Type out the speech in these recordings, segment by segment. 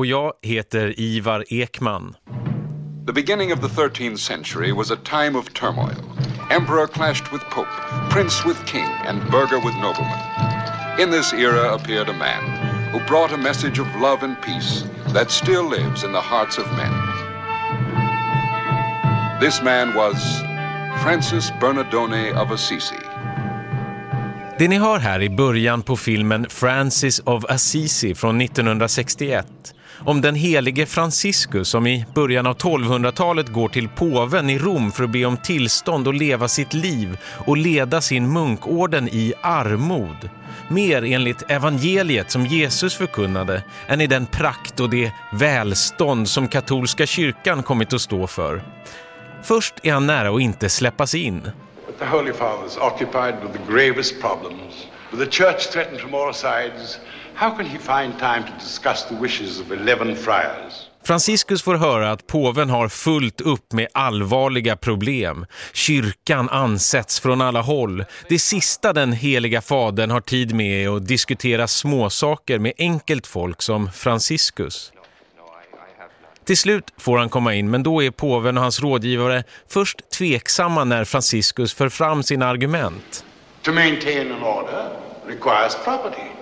och jag heter Ivar Ekman. The beginning of the 13th century was a time of turmoil. Emperor clashed with pope, prince with king, and burgher with nobleman. In this era appeared a man who brought a message of love and peace that still lives in the hearts of men. This man was Francis Bernardone of Assisi. Det ni hör här i början på filmen Francis of Assisi från 1961 om den helige Franciscus som i början av 1200-talet går till påven i Rom för att be om tillstånd att leva sitt liv och leda sin munkorden i armod. Mer enligt evangeliet som Jesus förkunnade än i den prakt och det välstånd som katolska kyrkan kommit att stå för. Först är han nära att inte släppas in. The Holy Fathers occupied with the gravest problems, with the church threatened from all sides. How can he find time to discuss the wishes of 11 friars? Franciscus får höra att påven har fullt upp med allvarliga problem. Kyrkan ansätts från alla håll. Det sista den heliga fadern har tid med är att diskutera småsaker med enkelt folk som Franciscus. Till slut får han komma in men då är påven och hans rådgivare först tveksamma när Franciscus för fram sina argument. To maintain an order requires property. And this allows for none.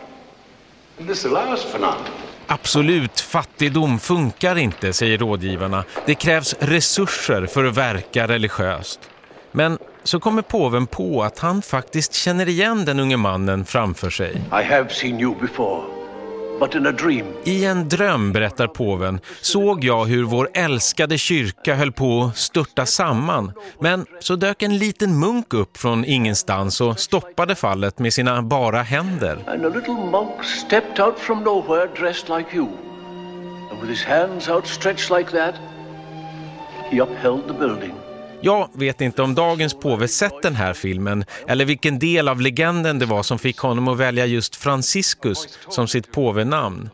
Absolut fattigdom funkar inte, säger rådgivarna. Det krävs resurser för att verka religiöst. Men så kommer påven på att han faktiskt känner igen den unge mannen framför sig. I have seen you before, I en dröm, berättar påven, såg jag hur vår älskade kyrka höll på att störta samman. Men så dök en liten munk upp från ingenstans och stoppade fallet med sina bara händer. And a little monk stepped out from nowhere dressed like you. And with his hands outstretched like that, he upheld the building. Jag vet inte om dagens påve sett den här filmen eller vilken del av legenden det var som fick honom att välja just Franciscus som sitt påvenamn.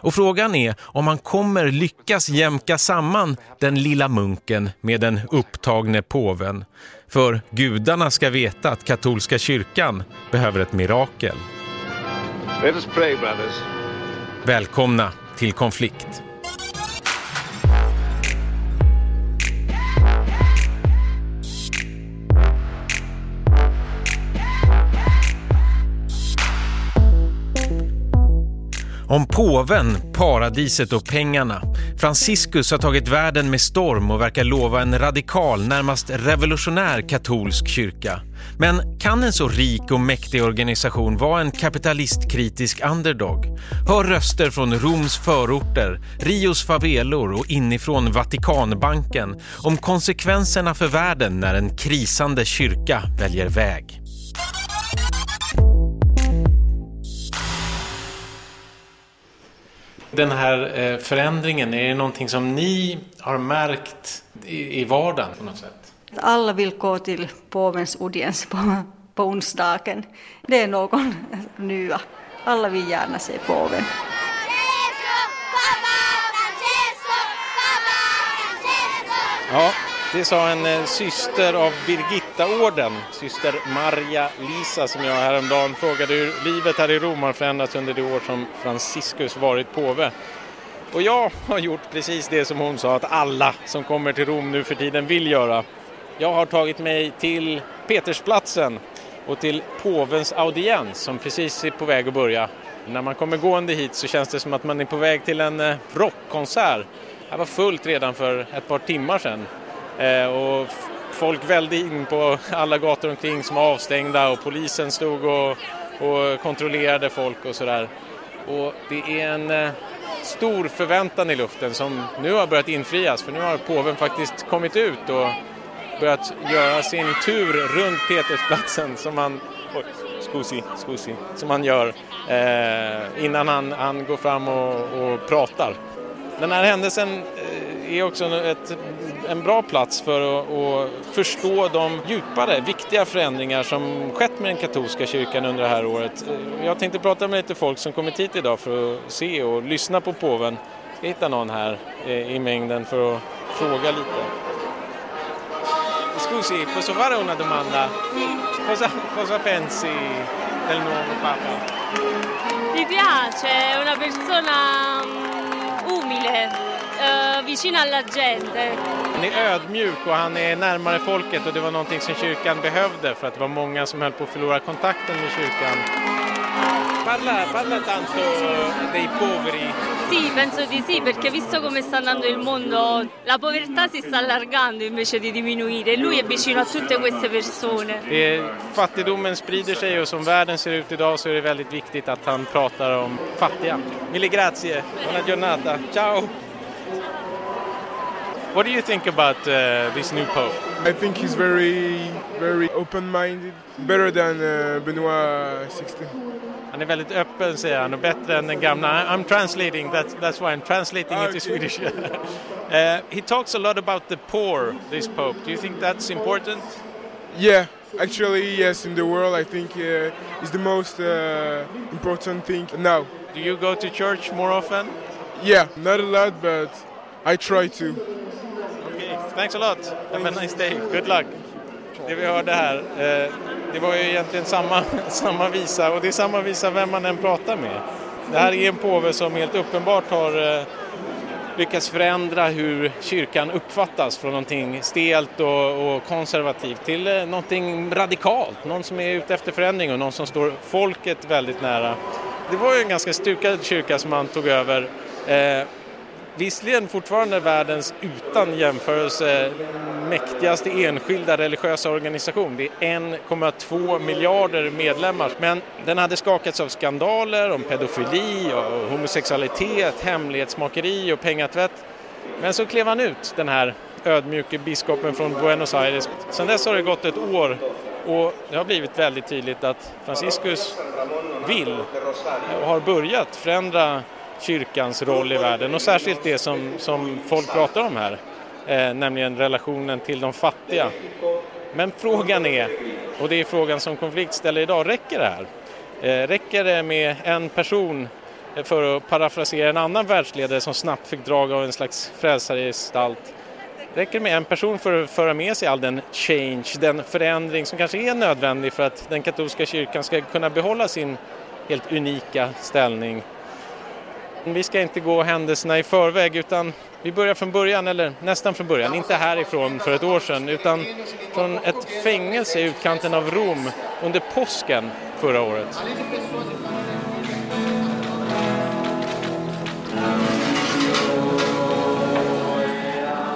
Och frågan är om han kommer lyckas jämka samman den lilla munken med den upptagne påven. För gudarna ska veta att katolska kyrkan behöver ett mirakel. Let us pray, brothers. Välkomna till konflikt. Om påven, paradiset och pengarna. Franciscus har tagit världen med storm och verkar lova en radikal, närmast revolutionär katolsk kyrka. Men kan en så rik och mäktig organisation vara en kapitalistkritisk underdog? Hör röster från Roms förorter, Rios favelor och inifrån Vatikanbanken om konsekvenserna för världen när en krisande kyrka väljer väg. Den här eh, förändringen, är det någonting som ni har märkt i, i vardagen på något sätt? Alla vill gå till påvens audiens på, på onsdagen. Det är någon nya. Alla vill gärna se påven. Ja, det sa en eh, syster av Birgitta-orden, syster Maria Lisa, som jag häromdagen frågade hur livet här i Rom har förändrats under det år som Franciscus varit påve. Och jag har gjort precis det som hon sa att alla som kommer till Rom nu för tiden vill göra. Jag har tagit mig till Petersplatsen och till påvens audiens som precis är på väg att börja. När man kommer gående hit så känns det som att man är på väg till en eh, rockkonsert. Det var fullt redan för ett par timmar sedan. Eh, och folk välde in på alla gator omkring som var avstängda och polisen stod och, och kontrollerade folk och sådär. Och det är en eh, stor förväntan i luften som nu har börjat infrias för nu har påven faktiskt kommit ut och börjat göra sin tur runt Petersplatsen som han, oj, scusi, scusi, som han gör eh, innan han, han går fram och, och pratar. Den här händelsen eh, är också ett, en bra plats för att, att, förstå de djupare, viktiga förändringar som skett med den katolska kyrkan under det här året. Jag tänkte prata med lite folk som kommit hit idag för att se och lyssna på påven. Jag ska hitta någon här i mängden för att fråga lite. Scusi, posso fare una domanda? Cosa, cosa pensi del nuovo Papa? Mi piace, è una persona mm, umile uh, vicino alla gente. Han är ödmjuk och han är närmare folket och det var någonting som kyrkan behövde för att det var många som höll på att förlora kontakten med kyrkan. Parla, parla tanto dei poveri. Sì, penso di sì, perché visto come sta andando il mondo, la povertà si sta allargando invece di diminuire. Lui è vicino a tutte queste persone. Det, fattigdomen sprider sig och som världen ser ut idag så är det väldigt viktigt att han pratar om fattiga. Mille grazie, buona giornata, ciao! What do you think about uh, this new pope? I think he's very, very open-minded, better than uh, Benoit XVI. Han är väldigt öppen säger han och bättre än den gamla. I'm translating, that's, that's why I'm translating Ah, into okay. Swedish. uh, he talks a lot about the poor, this pope. Do you think that's important? Yeah, actually, yes, in the world, I think uh, is the most uh, important thing now. Do you go to church more often? Yeah, not a lot, but I try to. Thanks a lot. Have a nice day. Good luck. Det vi hörde här, eh, det var ju egentligen samma, samma visa och det är samma visa vem man än pratar med. Det här är en påve som helt uppenbart har eh, lyckats förändra hur kyrkan uppfattas från någonting stelt och, och konservativt till eh, någonting radikalt. Någon som är ute efter förändring och någon som står folket väldigt nära. Det var ju en ganska stukad kyrka som han tog över. Eh, Visserligen fortfarande världens utan jämförelse mäktigaste enskilda religiösa organisation. Det är 1,2 miljarder medlemmar. Men den hade skakats av skandaler om pedofili och homosexualitet, hemlighetsmakeri och pengatvätt. Men så klev han ut, den här ödmjuke biskopen från Buenos Aires. Sedan dess har det gått ett år och det har blivit väldigt tydligt att Franciscus vill och har börjat förändra kyrkans roll i världen och särskilt det som, som folk pratar om här, eh, nämligen relationen till de fattiga. Men frågan är, och det är frågan som konflikt ställer idag, räcker det här? Eh, räcker det med en person eh, för att parafrasera en annan världsledare som snabbt fick drag av en slags frälsargestalt? Räcker det med en person för att föra med sig all den change, den förändring som kanske är nödvändig för att den katolska kyrkan ska kunna behålla sin helt unika ställning vi ska inte gå händelserna i förväg utan vi börjar från början, eller nästan från början, inte härifrån för ett år sedan utan från ett fängelse i utkanten av Rom under påsken förra året.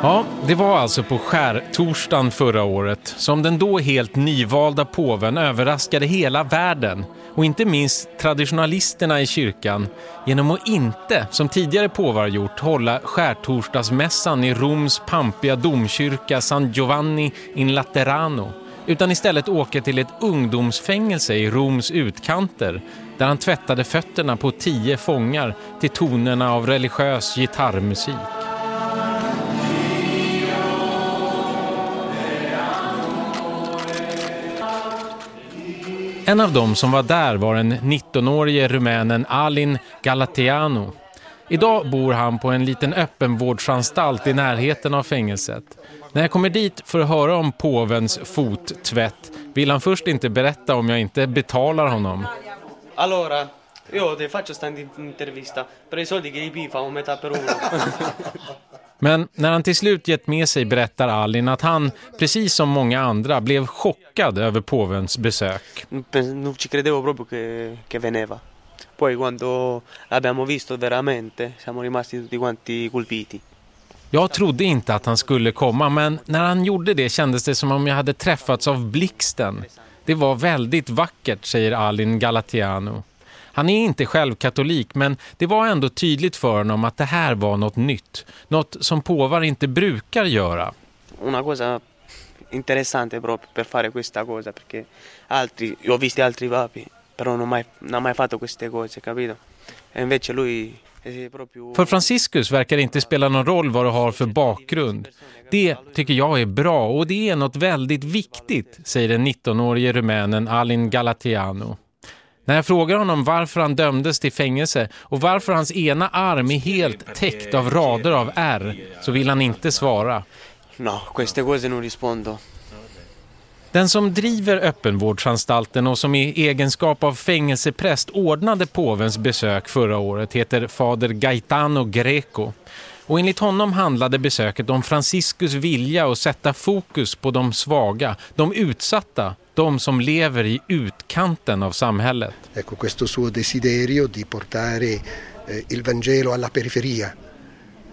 Ja, det var alltså på skärtorsdagen förra året som den då helt nyvalda påven överraskade hela världen och inte minst traditionalisterna i kyrkan genom att inte, som tidigare påvar gjort, hålla skärtorsdagsmässan i Roms pampiga domkyrka San Giovanni in Laterano utan istället åka till ett ungdomsfängelse i Roms utkanter där han tvättade fötterna på tio fångar till tonerna av religiös gitarrmusik. En av dem som var där var den 19-årige rumänen Alin Galateanu. Idag bor han på en liten öppenvårdsanstalt i närheten av fängelset. När jag kommer dit för att höra om påvens fottvätt vill han först inte berätta om jag inte betalar honom. Allora, io ti faccio sta intervista per i soldi che i pifa un metà per uno. Men när han till slut gett med sig berättar Alin att han, precis som många andra, blev chockad över påvens besök. non ci credevo proprio che, che veneva. Poi quando l'abbiamo visto veramente siamo rimasti tutti quanti colpiti. Jag trodde inte att han skulle komma, men när han gjorde det kändes det som om jag hade träffats av blixten. Det var väldigt vackert, säger Alin Galatiano. Han är inte själv katolik, men det var ändå tydligt för honom att det här var något nytt. Något som påvar inte brukar göra. Una cosa interessante proprio per fare questa cosa perché altri, io ho visto altri papi, però non, mai, non ha mai fatto queste cose, capito? E invece lui. För Franciscus verkar det inte spela någon roll vad du har för bakgrund. Det tycker jag är bra och det är något väldigt viktigt, säger den 19-årige rumänen Alin Galatiano. När jag frågar honom varför han dömdes till fängelse och varför hans ena arm är helt täckt av rader av ärr så vill han inte svara. No, queste cose non rispondo. Den som driver öppenvårdsanstalten och som i egenskap av fängelsepräst ordnade påvens besök förra året heter fader Gaetano Greco. Och enligt honom handlade besöket om Franciscus vilja att sätta fokus på de svaga, de utsatta, de som lever i utkanten av samhället. Ecco, questo suo desiderio di portare eh, il Vangelo alla periferia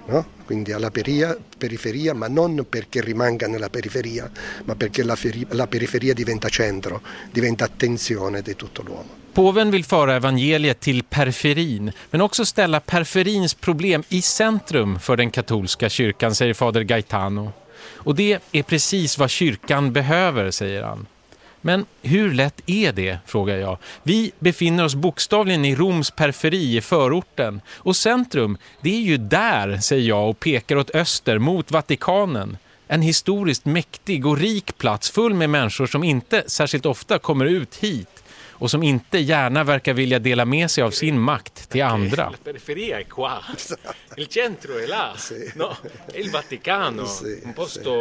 no? quindi alla peria, periferia, ma non perché rimanga nella periferia, ma perché la, feri, la periferia diventa centro, diventa attenzione di tutto l'uomo. Påven vill föra evangeliet till periferin, men också ställa periferins problem i centrum för den katolska kyrkan, säger fader Gaetano. Och det är precis vad kyrkan behöver, säger han. Men hur lätt är det, frågar jag. Vi befinner oss bokstavligen i Roms periferi i förorten. Och centrum, det är ju där, säger jag och pekar åt öster mot Vatikanen. En historiskt mäktig och rik plats full med människor som inte särskilt ofta kommer ut hit och som inte gärna verkar vilja dela med sig av sin makt till andra. Periferia är qua. Il centro è là. No, il Vaticano. Un posto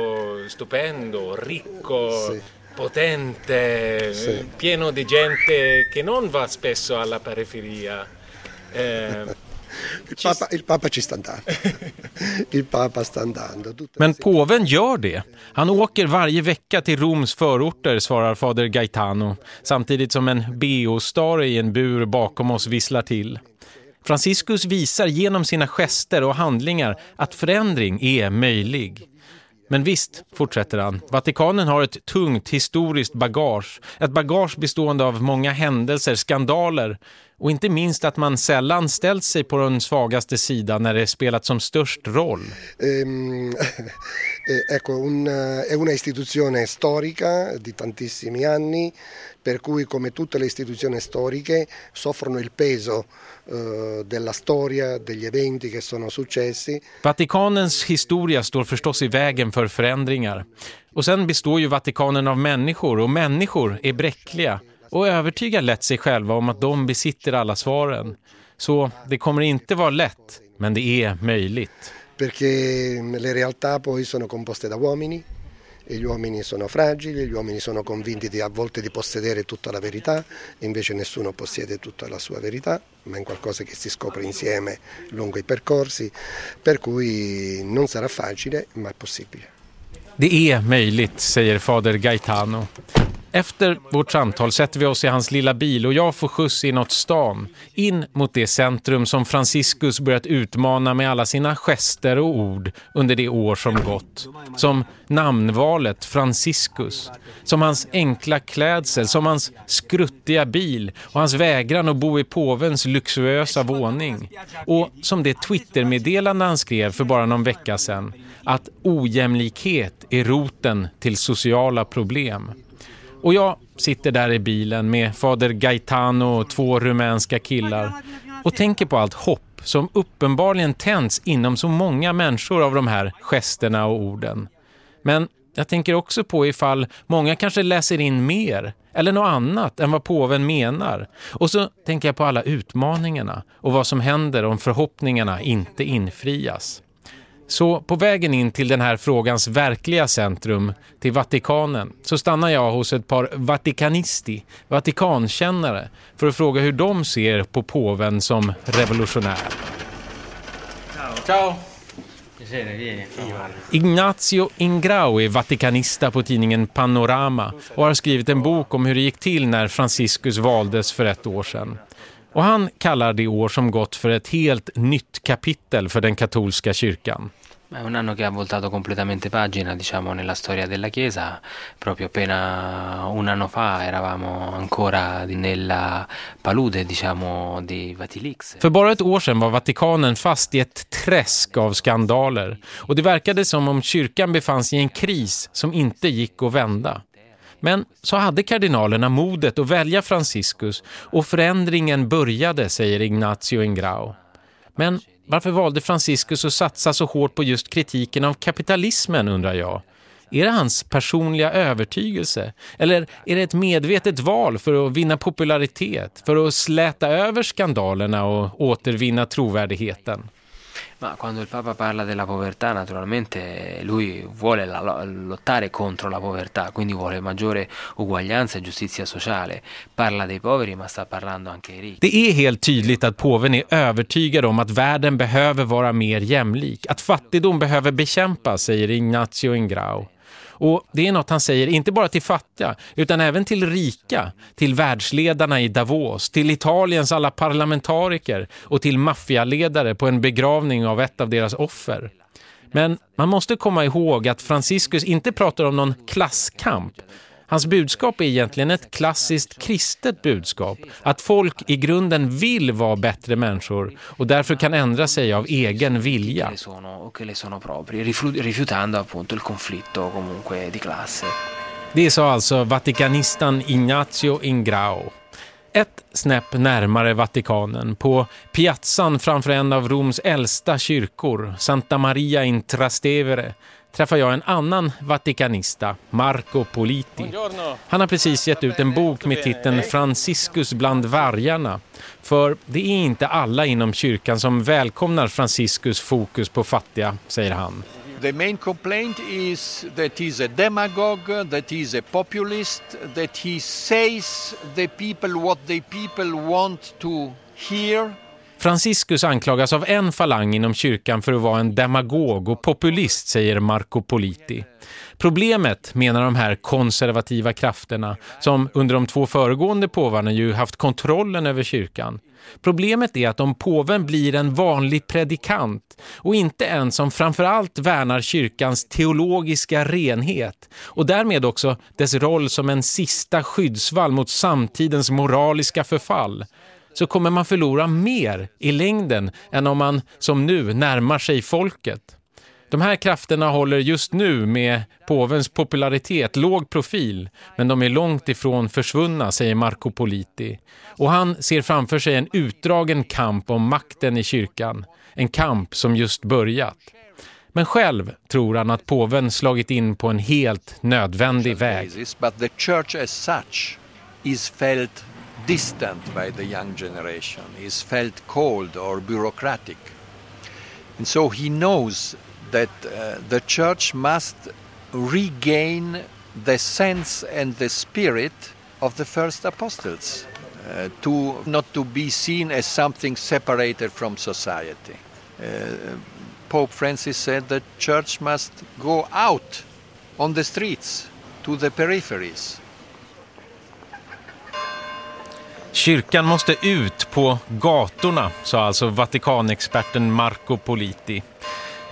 stupendo, ricco potente, sì. pieno di gente che non va spesso alla periferia. Eh, il, papa, il Papa ci sta andando. Il Papa sta andando. Men påven gör det. Han åker varje vecka till Roms förorter, svarar fader Gaetano. Samtidigt som en beostare i en bur bakom oss visslar till. Franciscus visar genom sina gester och handlingar att förändring är möjlig. Men visst, fortsätter han, Vatikanen har ett tungt historiskt bagage. Ett bagage bestående av många händelser, skandaler och inte minst att man sällan ställt sig på den svagaste sidan när det spelat som störst roll. Um, ecco, una, eh, è una istituzione storica di tantissimi anni per cui come tutte le istituzioni storiche soffrono il peso della storia, degli eventi che sono successi. Vatikanens historia står förstås i vägen för förändringar. Och sen består ju Vatikanen av människor och människor är bräckliga och övertygar lätt sig själva om att de besitter alla svaren. Så det kommer inte vara lätt, men det är möjligt. Perché le realtà poi sono composte da uomini gli uomini sono fragili, gli uomini sono convinti di, a volte di possedere tutta la verità, invece nessuno possiede tutta la sua verità, ma è qualcosa che si scopre insieme lungo i percorsi, per cui non sarà facile, ma è possibile. Det är möjligt, säger fader Gaetano. Efter vårt samtal sätter vi oss i hans lilla bil och jag får skjuts inåt stan. In mot det centrum som Franciscus börjat utmana med alla sina gester och ord under det år som gått. Som namnvalet Franciscus. Som hans enkla klädsel, som hans skruttiga bil och hans vägran att bo i påvens luxuösa våning. Och som det Twittermeddelande han skrev för bara någon vecka sedan. Att ojämlikhet är roten till sociala problem. Och jag sitter där i bilen med fader Gaetano och två rumänska killar och tänker på allt hopp som uppenbarligen tänds inom så många människor av de här gesterna och orden. Men jag tänker också på ifall många kanske läser in mer eller något annat än vad påven menar. Och så tänker jag på alla utmaningarna och vad som händer om förhoppningarna inte infrias. Så på vägen in till den här frågans verkliga centrum, till Vatikanen, så stannar jag hos ett par vatikanisti, vatikankännare, för att fråga hur de ser på påven som revolutionär. Ciao! Ignazio Ingrao är vatikanista på tidningen Panorama och har skrivit en bok om hur det gick till när Franciscus valdes för ett år sedan. Och han kallar det år som gått för ett helt nytt kapitel för den katolska kyrkan. È un anno che ha voltato completamente pagina, diciamo, nella storia della Chiesa. Proprio appena un anno fa eravamo ancora nella palude, diciamo, di Vatilix. För bara ett år sedan var Vatikanen fast i ett träsk av skandaler. Och det verkade som om kyrkan befann sig i en kris som inte gick att vända. Men så hade kardinalerna modet att välja Franciscus och förändringen började, säger Ignazio Ingrao. Men varför valde Franciscus att satsa så hårt på just kritiken av kapitalismen, undrar jag? Är det hans personliga övertygelse? Eller är det ett medvetet val för att vinna popularitet? För att släta över skandalerna och återvinna trovärdigheten? Ma quando il Papa parla della povertà, naturalmente lui vuole la, lottare contro la povertà, quindi vuole maggiore uguaglianza e giustizia sociale. Parla dei poveri, ma sta parlando anche ai ricchi. Det är helt tydligt att påven är övertygad om att världen behöver vara mer jämlik, att fattigdom behöver bekämpas, säger Ignacio Ingrao. Och det är något han säger inte bara till fattiga utan även till rika, till världsledarna i Davos, till Italiens alla parlamentariker och till maffialedare på en begravning av ett av deras offer. Men man måste komma ihåg att Franciscus inte pratar om någon klasskamp Hans budskap är egentligen ett klassiskt kristet budskap. Att folk i grunden vill vara bättre människor och därför kan ändra sig av egen vilja. Det sa alltså Vatikanistan Ignacio Ingrao. Ett snäpp närmare Vatikanen, på piazzan framför en av Roms äldsta kyrkor, Santa Maria in Trastevere, träffar jag en annan vatikanista, Marco Politi. Han har precis gett ut en bok med titeln Franciscus bland vargarna. För det är inte alla inom kyrkan som välkomnar Franciscus fokus på fattiga, säger han. The main complaint is that he's a demagogue, that he's a populist, that he says the people what the people want to hear Franciscus anklagas av en falang inom kyrkan för att vara en demagog och populist, säger Marco Politi. Problemet, menar de här konservativa krafterna, som under de två föregående påvarna ju haft kontrollen över kyrkan. Problemet är att om påven blir en vanlig predikant och inte en som framförallt värnar kyrkans teologiska renhet och därmed också dess roll som en sista skyddsvall mot samtidens moraliska förfall så kommer man förlora mer i längden än om man som nu närmar sig folket. De här krafterna håller just nu med påvens popularitet låg profil, men de är långt ifrån försvunna, säger Marco Politi. Och han ser framför sig en utdragen kamp om makten i kyrkan. En kamp som just börjat. Men själv tror han att påven slagit in på en helt nödvändig väg. But the church as such is felt distant by the young generation, is felt cold or bureaucratic. And so he knows that uh, the church must regain the sense and the spirit of the first apostles, uh, to not to be seen as something separated from society. Uh, Pope Francis said the church must go out on the streets to the peripheries Kyrkan måste ut på gatorna, sa alltså Vatikanexperten Marco Politi.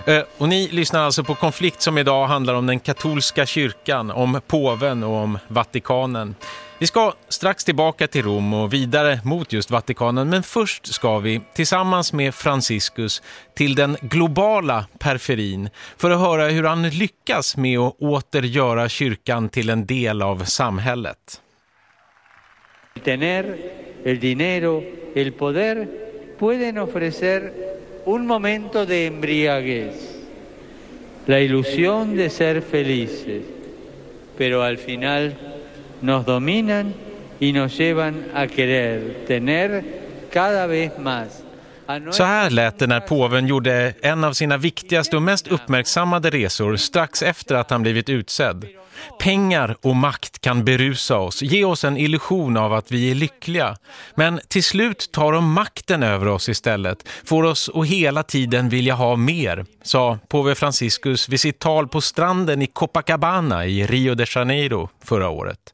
Eh, och ni lyssnar alltså på Konflikt som idag handlar om den katolska kyrkan, om påven och om Vatikanen. Vi ska strax tillbaka till Rom och vidare mot just Vatikanen men först ska vi tillsammans med Franciscus till den globala periferin för att höra hur han lyckas med att åter göra kyrkan till en del av samhället. Tener el dinero, el poder, pueden ofrecer un momento de embriaguez, la ilusión de ser felices, pero al final nos dominan y nos llevan a querer tener cada vez más Så här lät det när påven gjorde en av sina viktigaste och mest uppmärksammade resor strax efter att han blivit utsedd. Pengar och makt kan berusa oss, ge oss en illusion av att vi är lyckliga. Men till slut tar de makten över oss istället, får oss att hela tiden vilja ha mer, sa påve Franciscus vid sitt tal på stranden i Copacabana i Rio de Janeiro förra året.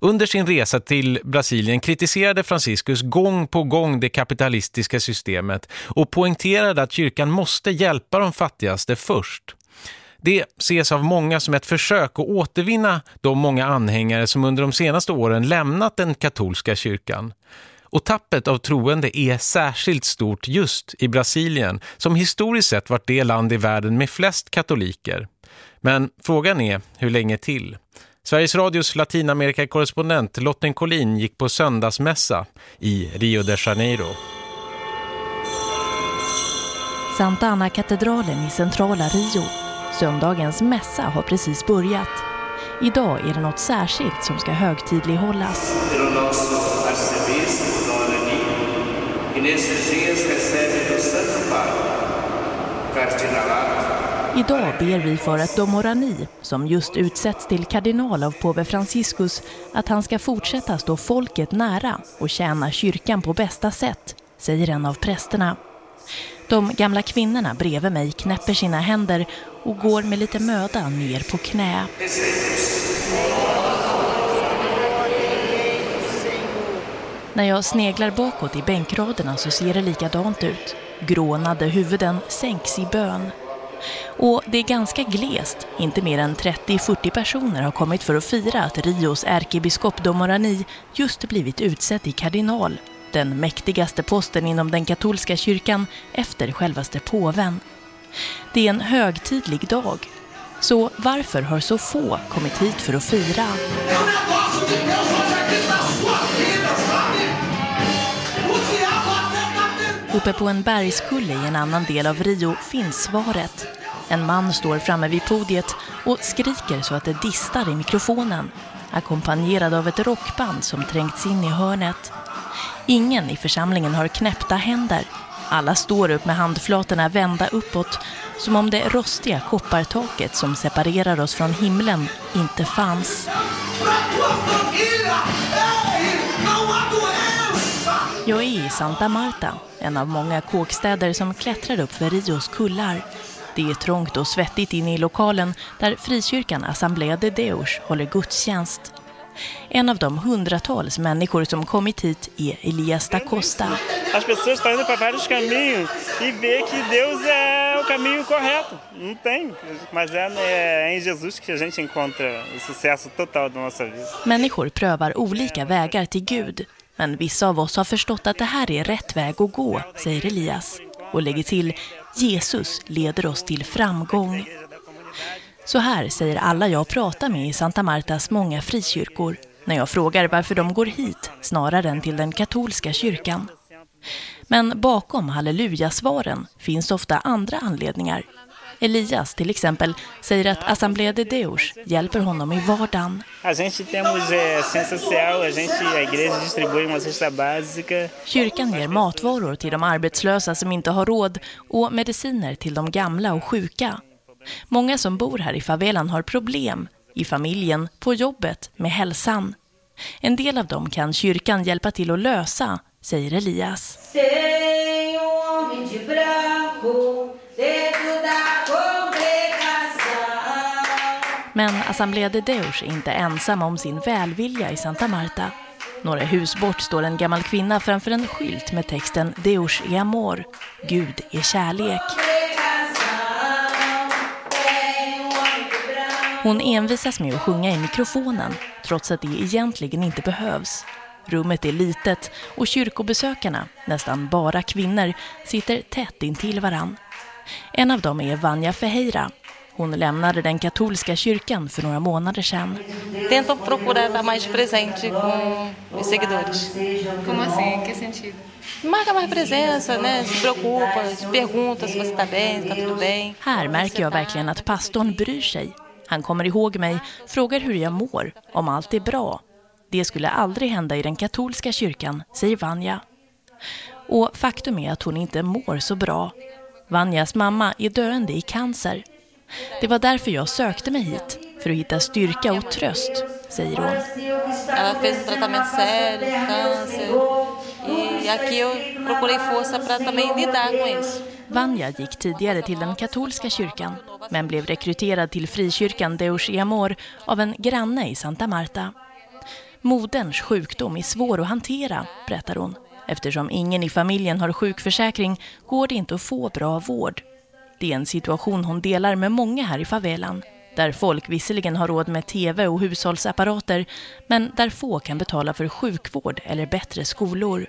Under sin resa till Brasilien kritiserade Franciscus gång på gång det kapitalistiska systemet och poängterade att kyrkan måste hjälpa de fattigaste först. Det ses av många som ett försök att återvinna de många anhängare som under de senaste åren lämnat den katolska kyrkan. Och tappet av troende är särskilt stort just i Brasilien som historiskt sett varit det land i världen med flest katoliker. Men frågan är hur länge till? Sveriges Radios Latinamerika-korrespondent Lotten Collin gick på söndagsmässa i Rio de Janeiro. Santa Anna-katedralen i centrala Rio. Söndagens mässa har precis börjat. Idag är det något särskilt som ska högtidlighållas. Idag ber vi för att Domorani, som just utsetts till kardinal av påve Franciscus, att han ska fortsätta stå folket nära och tjäna kyrkan på bästa sätt, säger en av prästerna. De gamla kvinnorna bredvid mig knäpper sina händer och går med lite möda ner på knä. När jag sneglar bakåt i bänkraderna så ser det likadant ut. Grånade huvuden sänks i bön. Och det är ganska glest. Inte mer än 30-40 personer har kommit för att fira att Rios ärkebiskop Domorani just blivit utsedd till kardinal. Den mäktigaste posten inom den katolska kyrkan efter självaste påven. Det är en högtidlig dag. Så varför har så få kommit hit för att fira? Uppe på en bergskulle i en annan del av Rio finns svaret. En man står framme vid podiet och skriker så att det distar i mikrofonen. Ackompanjerad av ett rockband som trängts in i hörnet. Ingen i församlingen har knäppta händer. Alla står upp med handflatorna vända uppåt som om det rostiga koppartaket som separerar oss från himlen inte fanns. Jag är i Santa Marta, en av många kåkstäder som klättrar upp för Rios kullar. Det är trångt och svettigt inne i lokalen där frikyrkan Assemblea de Deus håller gudstjänst. En av de hundratals människor som kommit hit är Elias da Costa. As pessoas estão indo para vários caminhos e vê que Deus é o caminho correto. Não tem, mas é, em Jesus que a gente encontra o sucesso total da nossa vida. Människor prövar olika vägar till Gud. Men vissa av oss har förstått att det här är rätt väg att gå, säger Elias. Och lägger till, Jesus leder oss till framgång. Så här säger alla jag pratar med i Santa Martas många frikyrkor när jag frågar varför de går hit snarare än till den katolska kyrkan. Men bakom hallelujasvaren finns ofta andra anledningar. Elias till exempel säger att Assemblea de Deus hjälper honom i vardagen. A gente temos eh, ciência social, a gente, a igreja distribui uma cesta básica. Kyrkan ger matvaror till de arbetslösa som inte har råd och mediciner till de gamla och sjuka. Många som bor här i favelan har problem, i familjen, på jobbet, med hälsan. En del av dem kan kyrkan hjälpa till att lösa, säger Elias. Men Assemblea de Deus är inte ensam om sin välvilja i Santa Marta. Några hus bort står en gammal kvinna framför en skylt med texten Deus är amor, Gud är kärlek. Hon envisas med att sjunga i mikrofonen, trots att det egentligen inte behövs. Rummet är litet och kyrkobesökarna, nästan bara kvinnor, sitter tätt intill varann. En av dem är Vanja Feheira. Hon lämnade den katolska kyrkan för några månader sedan. Tentam procurar estar mais presente com os seguidores. Como assim? Que sentido? Marca mais presença, né? Se preocupa, pergunta se você está bem, está tudo bem. Här märker jag verkligen att pastorn bryr sig. Han kommer ihåg mig, frågar hur jag mår, om allt är bra. Det skulle aldrig hända i den katolska kyrkan, säger Vanja. Och faktum är att hon inte mår så bra. Vanjas mamma är döende i cancer. Det var därför jag sökte mig hit, för att hitta styrka och tröst, säger hon. Ela fez um tratamento sério, câncer. E aqui eu procurei força para também lidar com isso. Vanja gick tidigare till den katolska kyrkan men blev rekryterad till frikyrkan Deus y Amor av en granne i Santa Marta. Moderns sjukdom är svår att hantera, berättar hon. Eftersom ingen i familjen har sjukförsäkring går det inte att få bra vård. Det är en situation hon delar med många här i favelan där folk visserligen har råd med tv och hushållsapparater men där få kan betala för sjukvård eller bättre skolor.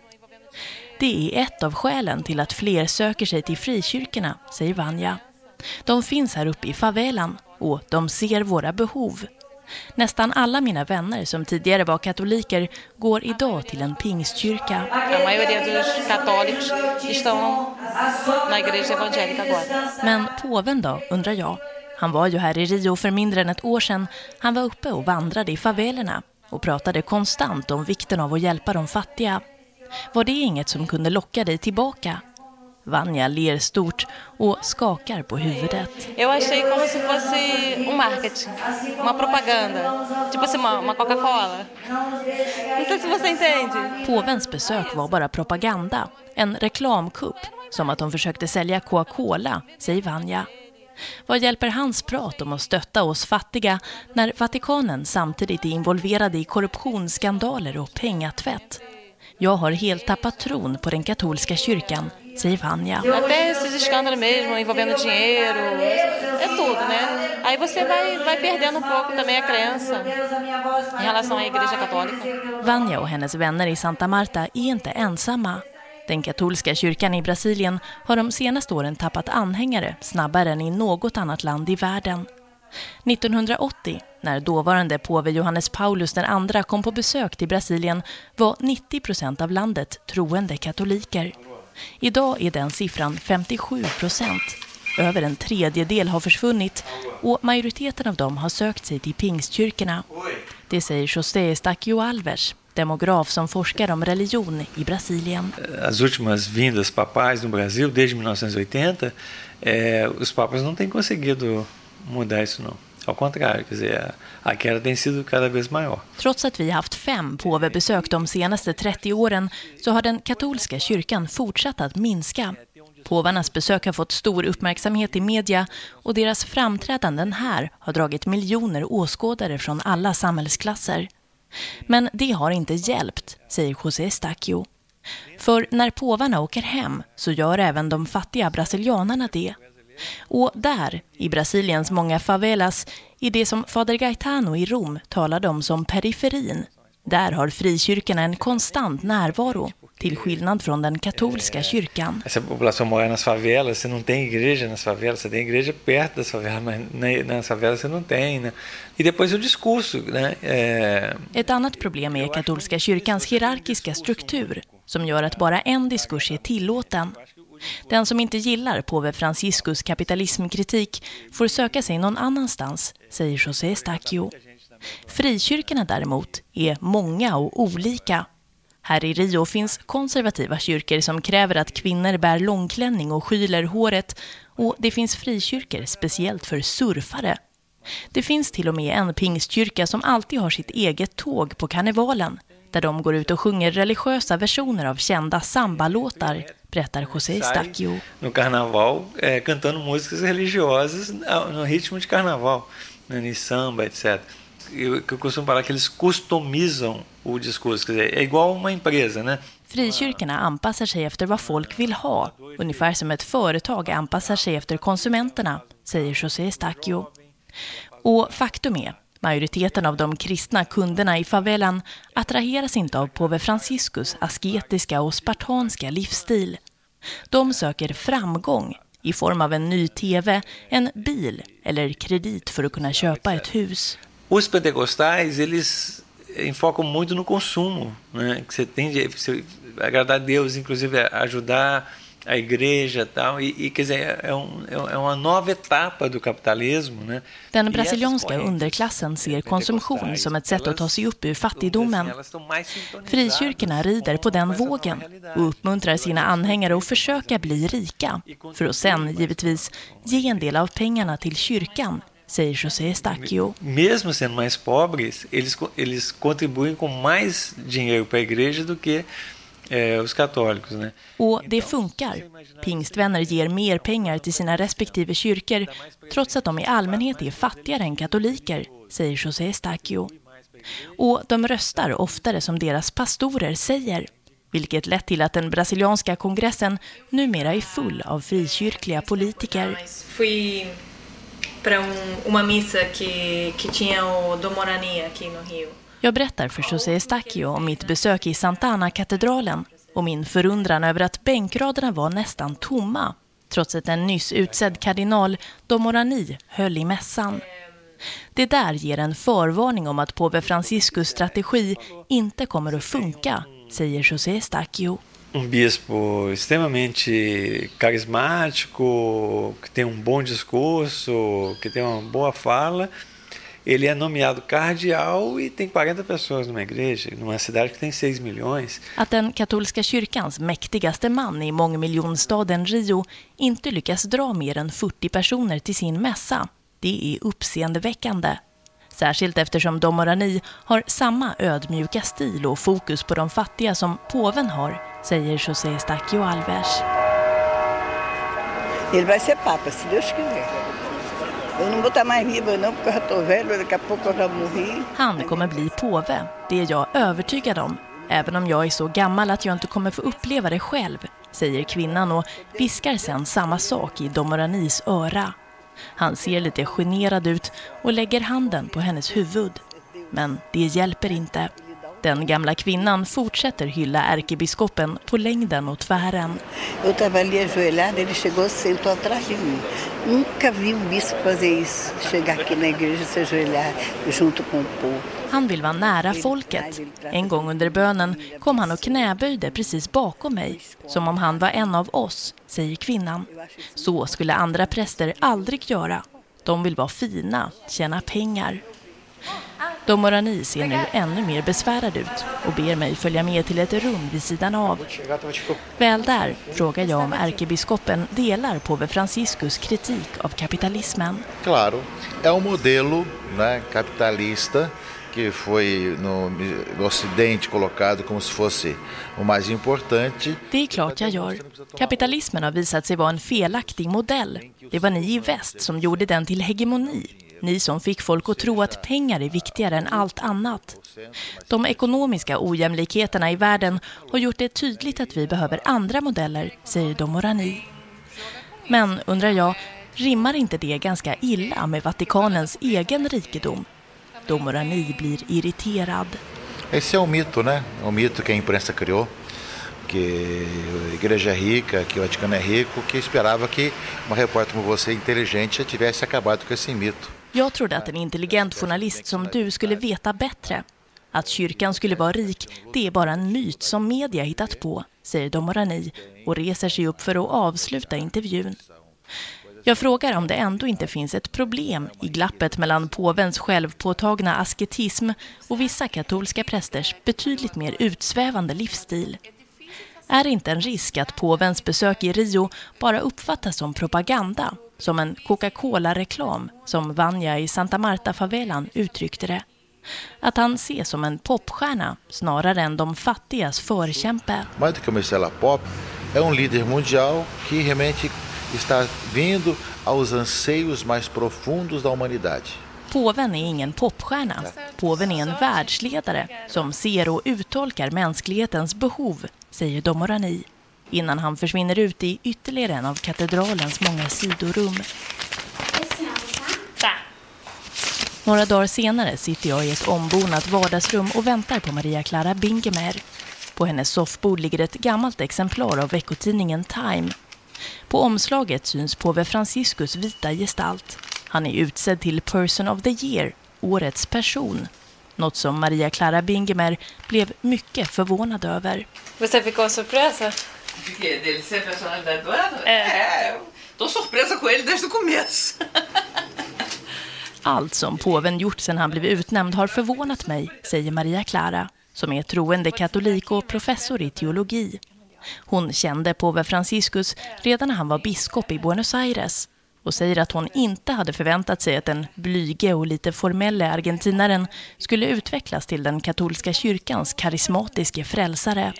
Det är ett av skälen till att fler söker sig till frikyrkorna, säger Vanja. De finns här uppe i favelan och de ser våra behov. Nästan alla mina vänner som tidigare var katoliker går idag till en pingstkyrka. Men påven då, undrar jag. Han var ju här i Rio för mindre än ett år sedan. Han var uppe och vandrade i favelerna och pratade konstant om vikten av att hjälpa de fattiga. Var det inget som kunde locka dig tillbaka? Vanja ler stort och skakar på huvudet. Eu achei como se fosse um marketing, uma propaganda, tipo assim, uma, uma Coca-Cola. Não sei se você entende. Påvens besök var bara propaganda, en reklamkupp, som att de försökte sälja Coca-Cola, säger Vanja. Vad hjälper hans prat om att stötta oss fattiga när Vatikanen samtidigt är involverade i korruptionsskandaler och pengatvätt? Jag har helt tappat tron på den katolska kyrkan, säger Vanja. Até esses escândalos mesmo, envolvendo dinheiro, é tudo, né? Aí você vai, vai perdendo um pouco também a crença em relação à igreja católica. Vanja och hennes vänner i Santa Marta är inte ensamma. Den katolska kyrkan i Brasilien har de senaste åren tappat anhängare snabbare än i något annat land i världen. 1980, när dåvarande påve Johannes Paulus II kom på besök till Brasilien, var 90 procent av landet troende katoliker. Idag är den siffran 57 procent. Över en tredjedel har försvunnit och majoriteten av dem har sökt sig till pingstkyrkorna. Det säger José Estacio Alves, demograf som forskar om religion i Brasilien. As últimas vindas papais no Brasil, desde 1980, e eh, os papas não têm conseguido mudar isso não. Só contrário, quer dizer, a queda tem sido cada vez maior. Trots att vi haft fem påvebesök de senaste 30 åren så har den katolska kyrkan fortsatt att minska. Påvarnas besök har fått stor uppmärksamhet i media och deras framträdanden här har dragit miljoner åskådare från alla samhällsklasser. Men det har inte hjälpt, säger José Stacchio. För när påvarna åker hem så gör även de fattiga brasilianarna det. Och där, i Brasiliens många favelas, i det som Fader Gaetano i Rom talade om som periferin, där har frikyrkorna en konstant närvaro, till skillnad från den katolska kyrkan. Essa população mora nas favelas, você não tem igreja nas favelas, você tem igreja perto das favelas, mas na- nas favelas você não tem. Né? E depois o discurso, né? Ett annat problem är katolska kyrkans hierarkiska struktur som gör att bara en diskurs är tillåten. Den som inte gillar påve Franciscus kapitalismkritik får söka sig någon annanstans, säger José Stacchio. Frikyrkorna däremot är många och olika. Här i Rio finns konservativa kyrkor som kräver att kvinnor bär långklänning och skyler håret och det finns frikyrkor speciellt för surfare. Det finns till och med en pingstkyrka som alltid har sitt eget tåg på karnevalen där de går ut och sjunger religiösa versioner av kända sambalåtar, berättar José Stacchio. no carnaval, eh, cantando músicas religiosas no ritmo de carnaval, né? em samba, etc. Eu, eu costumo falar que eles customizam o discurso, quer dizer, é igual uma empresa, né? Frikyrkorna anpassar sig efter vad folk vill ha, ungefär som ett företag anpassar sig efter konsumenterna, säger José Stacchio. Och faktum är, majoriteten av de kristna kunderna i favelan attraheras inte av påve Franciscus asketiska och spartanska livsstil. De söker framgång i form av en ny tv, en bil eller kredit för att kunna köpa ett hus. Os pentecostais, eles enfocam muito no consumo, né? Que você tem de agradar a Deus, inclusive ajudar a igreja e tal. E, e quer dizer, é, um, é uma nova etapa do capitalismo, né? Den brasilianska underklassen ser konsumtion som ett sätt att ta sig upp ur fattigdomen. Frikyrkorna rider på den vågen och uppmuntrar sina anhängare att försöka bli rika för att sen givetvis ge en del av pengarna till kyrkan, säger José Stacchio. Mesmo sendo mais pobres, eles, eles contribuem com mais dinheiro para a igreja do que eh? Och det funkar. Pingstvänner ger mer pengar till sina respektive kyrkor trots att de i allmänhet är fattigare än katoliker, säger José Stacchio. Och de röstar oftare som deras pastorer säger, vilket lett till att den brasilianska kongressen numera är full av frikyrkliga politiker. Fui para um, uma missa que, que tinha o Dom Morani aqui no Rio. Jag berättar för José Stacchio om mitt besök i Santa Ana-katedralen och min förundran över att bänkraderna var nästan tomma, trots att en nyss utsedd kardinal, Domorani, höll i mässan. Det där ger en förvarning om att påve Franciscus strategi inte kommer att funka, säger José Stacchio. um bispo extremamente carismático, que tem um bom discurso, que tem uma boa fala, ele é nomeado cardeal e tem 40 pessoas numa igreja, numa cidade que tem 6 milhões. Att den katolska kyrkans mäktigaste man i mångmiljonstaden Rio inte lyckas dra mer än 40 personer till sin mässa, det är uppseendeväckande. Särskilt eftersom Domorani har samma ödmjuka stil och fokus på de fattiga som påven har, säger José Stacchio Alves. Ele vai ser papa, se Deus quiser. Eu não vou estar mais viva não, porque eu já estou velho, daqui a pouco eu já morri. Han kommer bli påve, det är jag övertygad om. Även om jag är så gammal att jag inte kommer få uppleva det själv, säger kvinnan och viskar sen samma sak i Domoranis öra. Han ser lite generad ut och lägger handen på hennes huvud. Men det hjälper inte. Den gamla kvinnan fortsätter hylla ärkebiskopen på längden och tvären. Eu Nunca vi um bispo fazer isso, chegar aqui na igreja e se ajoelhar junto com o povo. Han vill vara nära folket. En gång under bönen kom han och knäböjde precis bakom mig, som om han var en av oss, säger kvinnan. Så skulle andra präster aldrig göra. De vill vara fina, tjäna pengar. Domorani ser nu ännu mer besvärad ut och ber mig följa med till ett rum vid sidan av. Väl där frågar jag om ärkebiskopen delar påve Franciscus kritik av kapitalismen. Claro, é um modelo né, capitalista que foi no, no Ocidente colocado como se fosse o mais importante. Det är klart jag gör. Kapitalismen har visat sig vara en felaktig modell. Det var ni i väst som gjorde den till hegemoni. Ni som fick folk att tro att pengar är viktigare än allt annat. De ekonomiska ojämlikheterna i världen har gjort det tydligt att vi behöver andra modeller, säger Domorani. Men, undrar jag, rimmar inte det ganska illa med Vatikanens egen rikedom? Domorani blir irriterad. Esse é um mito, né? É um mito que a imprensa criou, que a igreja é rica, que o Vaticano é rico, que esperava que uma repórter como você, inteligente, tivesse acabado com esse mito. Jag trodde att en intelligent journalist som du skulle veta bättre. Att kyrkan skulle vara rik, det är bara en myt som media hittat på, säger Domorani och reser sig upp för att avsluta intervjun. Jag frågar om det ändå inte finns ett problem i glappet mellan påvens självpåtagna asketism och vissa katolska prästers betydligt mer utsvävande livsstil. Är det inte en risk att påvens besök i Rio bara uppfattas som propaganda, som en Coca-Cola-reklam, som Vanja i Santa Marta-favelan uttryckte det? Att han ses som en popstjärna snarare än de fattigas förkämpe. Mais do que uma estrela pop, é um líder mundial que realmente está vindo aos anseios mais profundos da humanidade. Påven är ingen popstjärna. Påven är en världsledare som ser och uttolkar mänsklighetens behov, säger Domorani, innan han försvinner ut i ytterligare en av katedralens många sidorum. Några dagar senare sitter jag i ett ombonat vardagsrum och väntar på Maria Clara Bingemer. På hennes soffbord ligger ett gammalt exemplar av veckotidningen Time. På omslaget syns påve Franciscus vita gestalt. Han är utsedd till Person of the Year, årets person. Något som Maria Clara Bingemer blev mycket förvånad över. Você ficou surpresa? Fiquei dele ser personalidade do ano? É. Tô surpresa com ele desde o começo. Allt som påven gjort sedan han blev utnämnd har förvånat mig, säger Maria Clara, som är troende katolik och professor i teologi. Hon kände påve Franciscus redan när han var biskop i Buenos Aires och säger att hon inte hade förväntat sig att den blyge och lite formelle argentinaren skulle utvecklas till den katolska kyrkans karismatiske frälsare.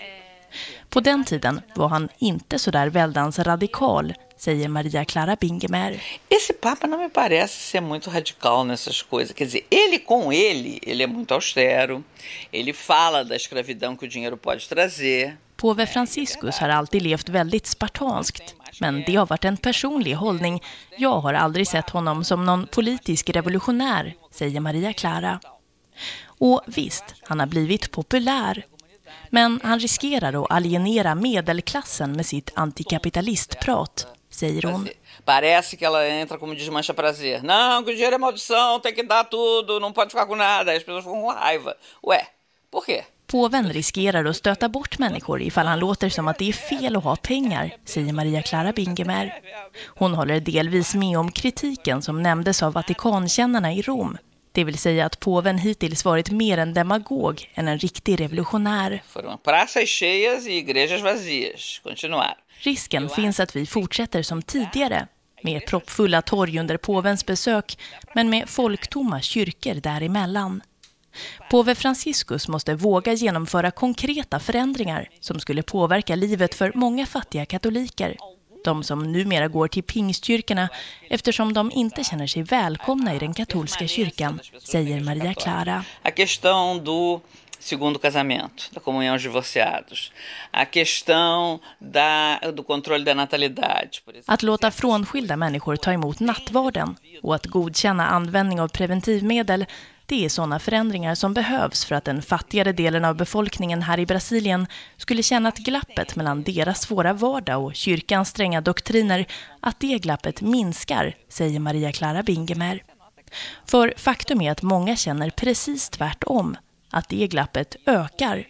På den tiden var han inte så där väldans radikal, säger Maria Clara Bingemer. Esse Papa não me parece ser muito radical nessas coisas. Quer dizer, ele com ele, ele é muito austero. Ele fala da escravidão que o dinheiro pode trazer. Påve Franciscus har alltid levt väldigt spartanskt, men det har varit en personlig hållning. Jag har aldrig sett honom som någon politisk revolutionär, säger Maria Clara. Och visst, han har blivit populär. Men han riskerar att alienera medelklassen med sitt antikapitalistprat, säger hon. Parece que ela entra como desmancha prazer. Não, que o dinheiro é maldição, tem que dar tudo, não pode ficar com nada. As pessoas ficam com raiva. Ué, por quê? Påven riskerar att stöta bort människor ifall han låter som att det är fel att ha pengar, säger Maria Clara Bingemer. Hon håller delvis med om kritiken som nämndes av Vatikankännarna i Rom. Det vill säga att påven hittills varit mer en demagog än en riktig revolutionär. Risken finns att vi fortsätter som tidigare med proppfulla torg under påvens besök men med folktomma kyrkor däremellan. Påve Franciscus måste våga genomföra konkreta förändringar som skulle påverka livet för många fattiga katoliker. De som numera går till pingstkyrkorna eftersom de inte känner sig välkomna i den katolska kyrkan, säger Maria Clara. A questão do segundo casamento, da comunhão aos divorciados. A questão da, do controle da natalidade. Att låta frånskilda människor ta emot nattvarden och att godkänna användning av preventivmedel det är sådana förändringar som behövs för att den fattigare delen av befolkningen här i Brasilien skulle känna att glappet mellan deras svåra vardag och kyrkans stränga doktriner, att det glappet minskar, säger Maria Clara Bingemer. För faktum är att många känner precis tvärtom, att det glappet ökar.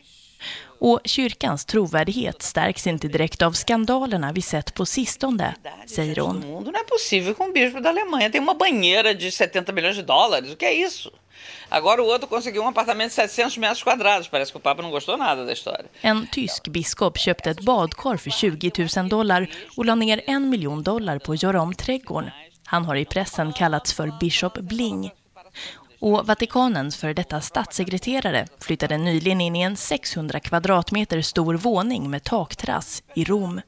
Och kyrkans trovärdighet stärks inte direkt av skandalerna vi sett på sistone, säger hon. Det är inte möjligt que en bispo da Alemanha tenha en banheira de 70 miljoner dollar, vad är det? Agora o outro conseguiu um apartamento de 700 metros quadrados. Parece que o Papa não gostou nada da história. En tysk biskop köpte ett badkar för 20 000 dollar och la ner en miljon dollar på att göra om trädgården. Han har i pressen kallats för Bishop Bling. Och Vatikanens för detta statssekreterare flyttade nyligen in i en 600 kvadratmeter stor våning med takterrass i Rom.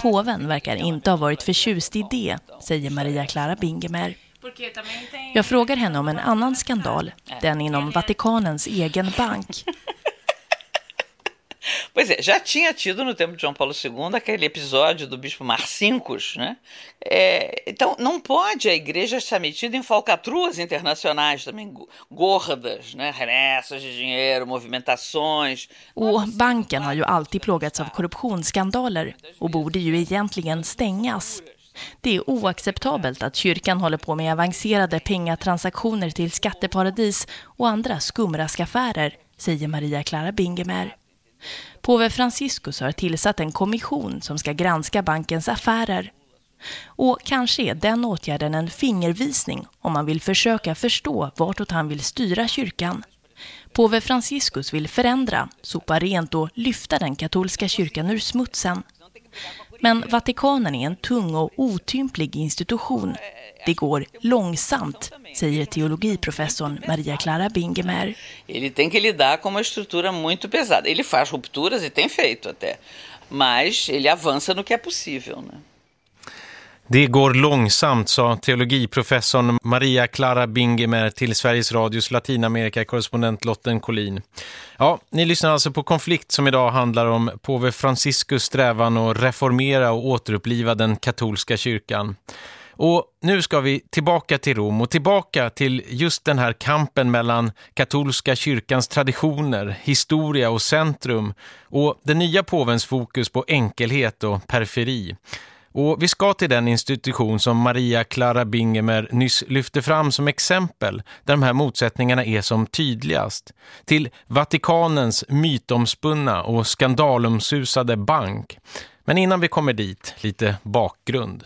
Påven verkar inte ha varit förtjust i det, säger Maria Clara Bingemer. Jag frågar henne om en annan skandal, den inom Vatikanens egen bank. Pois é, já tinha tido no tempo de João Paulo II aquele episódio do bispo Marcincos, né? É, então, não pode a igreja estar metida em falcatruas internacionais também, gordas, né? Remessas de dinheiro, movimentações. Och banken har ju alltid plågats av korruptionsskandaler och borde ju egentligen stängas. Det är oacceptabelt att kyrkan håller på med avancerade pengatransaktioner till skatteparadis och andra skumraskaffärer, säger Maria Clara Bingemer. Påve Franciscus har tillsatt en kommission som ska granska bankens affärer. Och kanske är den åtgärden en fingervisning om man vill försöka förstå vartåt han vill styra kyrkan. Påve Franciscus vill förändra, sopa rent och lyfta den katolska kyrkan ur smutsen. Men Vatikanen är en tung och otymplig institution. Det går långsamt, säger teologiprofessorn Maria Clara Bingemer. Ele tem que lidar com uma estrutura muito pesada. Ele faz rupturas e tem feito até, mas ele avança no que é possível, né? Det går långsamt, sa teologiprofessorn Maria Clara Bingemer till Sveriges Radios Latinamerika-korrespondent Lotten Collin. Ja, ni lyssnar alltså på Konflikt som idag handlar om påve Franciscus strävan att reformera och återuppliva den katolska kyrkan. Och nu ska vi tillbaka till Rom och tillbaka till just den här kampen mellan katolska kyrkans traditioner, historia och centrum och den nya påvens fokus på enkelhet och periferi. Och vi ska till den institution som Maria Clara Bingemer nyss lyfte fram som exempel där de här motsättningarna är som tydligast. Till Vatikanens mytomspunna och skandalumsusade bank. Men innan vi kommer dit, lite bakgrund.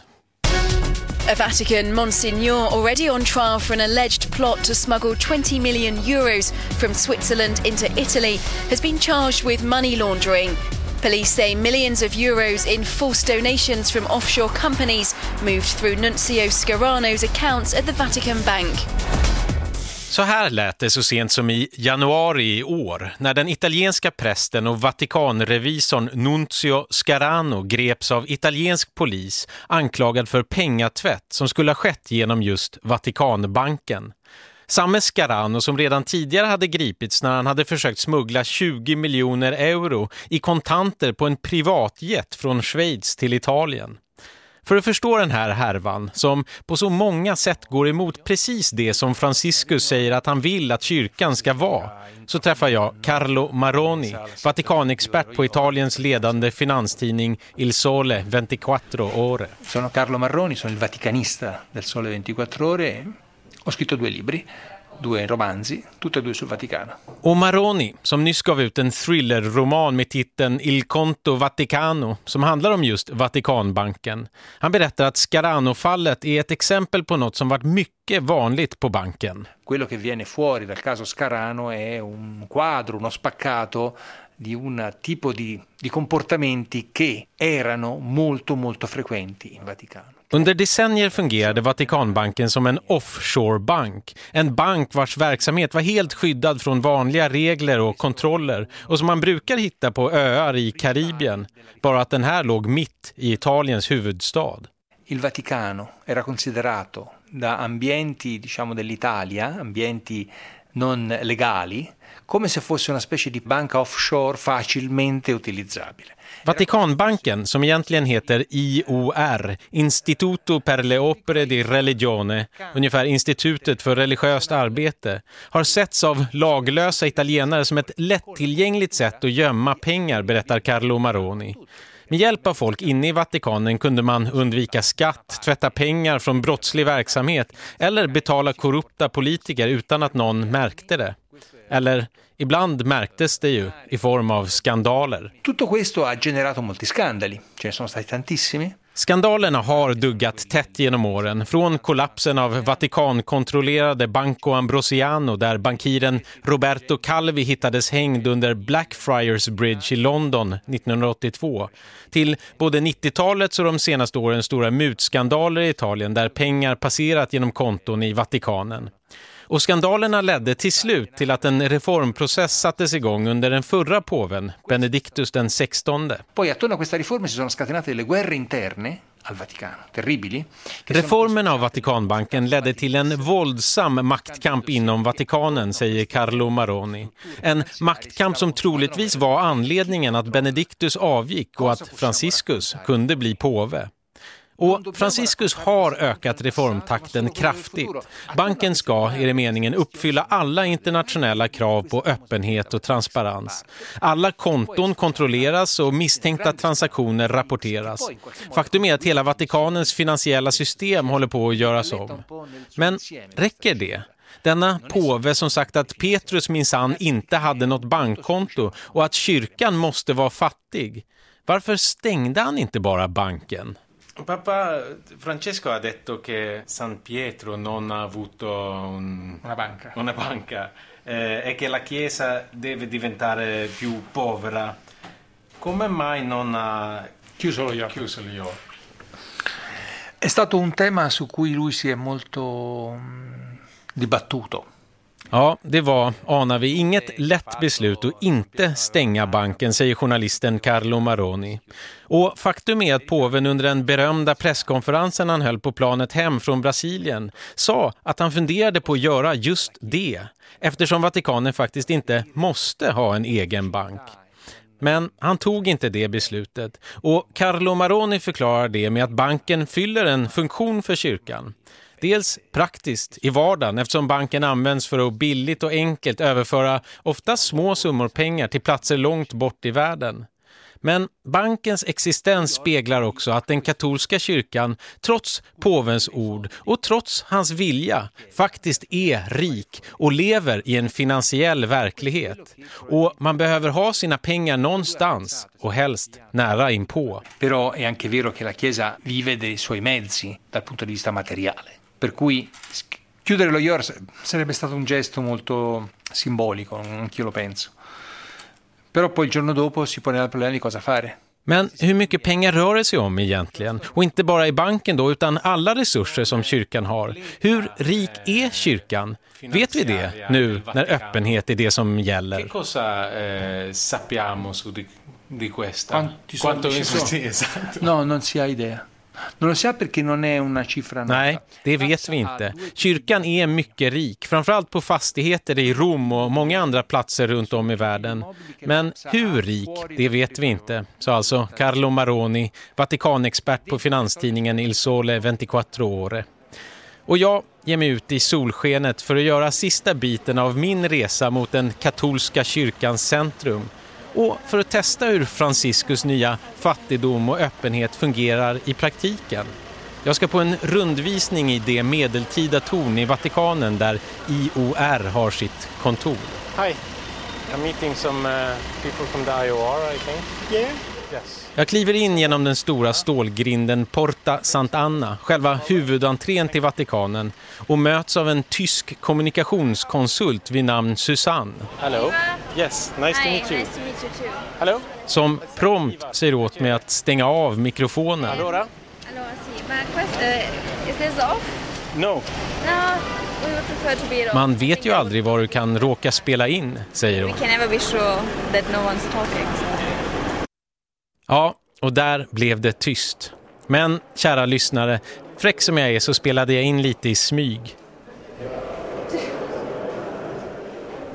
A Vatican Monsignor already on trial for an alleged plot to smuggle 20 million euros from Switzerland into Italy has been charged with money laundering. Police say millions of euros in false donations from offshore companies moved through Nuncio Scarano's accounts at the Vatican Bank. Så här lät det så sent som i januari i år när den italienska prästen och Vatikanrevisorn Nunzio Scarano greps av italiensk polis anklagad för pengatvätt som skulle ha skett genom just Vatikanbanken. Samme Scarano som redan tidigare hade gripits när han hade försökt smuggla 20 miljoner euro i kontanter på en privatjet från Schweiz till Italien. För att förstå den här härvan, som på så många sätt går emot precis det som Franciscus säger att han vill att kyrkan ska vara, så träffar jag Carlo Maroni, Vatikanexpert på Italiens ledande finanstidning Il Sole 24 Ore. Sono Carlo Maroni, sono il vaticanista del Sole 24 Ore. Ho scritto due libri. due romanzi, tutte e due sul Vaticano. Och Maroni, som nyss gav ut en thrillerroman med titeln Il Conto Vaticano, som handlar om just Vatikanbanken. Han berättar att Scarano-fallet är ett exempel på något som varit mycket vanligt på banken. Quello che viene fuori dal caso Scarano è un quadro, uno spaccato di un tipo di, di comportamenti che erano molto molto frequenti in Vaticano. Under decennier fungerade Vatikanbanken som en offshorebank. En bank vars verksamhet var helt skyddad från vanliga regler och kontroller och som man brukar hitta på öar i Karibien. Bara att den här låg mitt i Italiens huvudstad. Il Vaticano era considerato da ambienti diciamo dell'Italia, ambienti non legali, come se fosse una specie di banca offshore facilmente utilizzabile. Vatikanbanken, som egentligen heter IOR, Instituto per le Opere di Religione, ungefär Institutet för religiöst arbete, har setts av laglösa italienare som ett lättillgängligt sätt att gömma pengar, berättar Carlo Maroni. Med hjälp av folk inne i Vatikanen kunde man undvika skatt, tvätta pengar från brottslig verksamhet eller betala korrupta politiker utan att någon märkte det. Eller ibland märktes det ju i form av skandaler. Tutto questo ha generato molti scandali, ce ne sono stati tantissimi. Skandalerna har duggat tätt genom åren, från kollapsen av Vatikankontrollerade Banco Ambrosiano där bankiren Roberto Calvi hittades hängd under Blackfriars Bridge i London 1982, till både 90-talets och de senaste årens stora mutskandaler i Italien där pengar passerat genom konton i Vatikanen. Och skandalerna ledde till slut till att en reformprocess sattes igång under den förra påven, Benedictus den 16. Poi attorno a questa riforma si sono scatenate delle guerre interne. Reformen av Vatikanbanken ledde till en våldsam maktkamp inom Vatikanen, säger Carlo Maroni. En maktkamp som troligtvis var anledningen att Benedictus avgick och att Franciscus kunde bli påve. Och Franciscus har ökat reformtakten kraftigt. Banken ska, är det meningen, uppfylla alla internationella krav på öppenhet och transparens. Alla konton kontrolleras och misstänkta transaktioner rapporteras. Faktum är att hela Vatikanens finansiella system håller på att göras om. Men räcker det? Denna påve som sagt att Petrus minsann inte hade något bankkonto och att kyrkan måste vara fattig. Varför stängde han inte bara banken? Papà Francesco ha detto che San Pietro non ha avuto un, una banca, una banca eh, e che la Chiesa deve diventare più povera. Come mai non ha chiuso gli occhi? Chiuso gli occhi? È stato un tema su cui lui si è molto mh, dibattuto. Ja, det var, anar vi, inget lätt beslut att inte stänga banken, säger journalisten Carlo Maroni. Och faktum är att påven under den berömda presskonferensen han höll på planet hem från Brasilien sa att han funderade på att göra just det, eftersom Vatikanen faktiskt inte måste ha en egen bank. Men han tog inte det beslutet och Carlo Maroni förklarar det med att banken fyller en funktion för kyrkan. Dels praktiskt i vardagen eftersom banken används för att billigt och enkelt överföra ofta små summor pengar till platser långt bort i världen. Men bankens existens speglar också att den katolska kyrkan, trots påvens ord och trots hans vilja, faktiskt är rik och lever i en finansiell verklighet. Och man behöver ha sina pengar någonstans och helst nära inpå. Però è anche vero che la Chiesa vive dei suoi mezzi dal punto di vista materiale. Per cui chiudere lo IOR sarebbe stato un gesto molto simbolico, anch'io lo penso. Però poi il giorno dopo si poneva il problema di cosa fare. Men hur mycket pengar rör det sig om egentligen? Och inte bara i banken då, utan alla resurser som kyrkan har. Hur rik är kyrkan? Vet vi det nu när öppenhet är det som gäller? Che cosa eh, sappiamo su di, di questa? Quanti Quanto ci sono? No, non si ha idea. Non lo sa perché non è una cifra nota. Nej, det vet vi inte. Kyrkan är mycket rik, framförallt på fastigheter i Rom och många andra platser runt om i världen. Men hur rik, det vet vi inte, sa alltså Carlo Maroni, Vatikanexpert på finanstidningen Il Sole 24 Ore. Och jag ger mig ut i solskenet för att göra sista biten av min resa mot den katolska kyrkans centrum- och för att testa hur Franciscus nya fattigdom och öppenhet fungerar i praktiken. Jag ska på en rundvisning i det medeltida torn i Vatikanen där IOR har sitt kontor. Hi, I'm meeting some uh, people from the IOR I think. Yeah. Jag kliver in genom den stora stålgrinden Porta Sant'Anna, själva huvudentrén till Vatikanen och möts av en tysk kommunikationskonsult vid namn Susanne. Hello. Yes, nice to meet you. Nice to meet you too. Hello. Som prompt säger åt mig att stänga av mikrofonen. Allora, sì, ma questo, uh, is this off? No. No, we would prefer to be it off. Man vet ju aldrig vad du kan råka spela in, säger We hon. can never be sure that no one's talking. So. Ja, och där blev det tyst. Men, kära lyssnare, fräck som jag är så spelade jag in lite i smyg.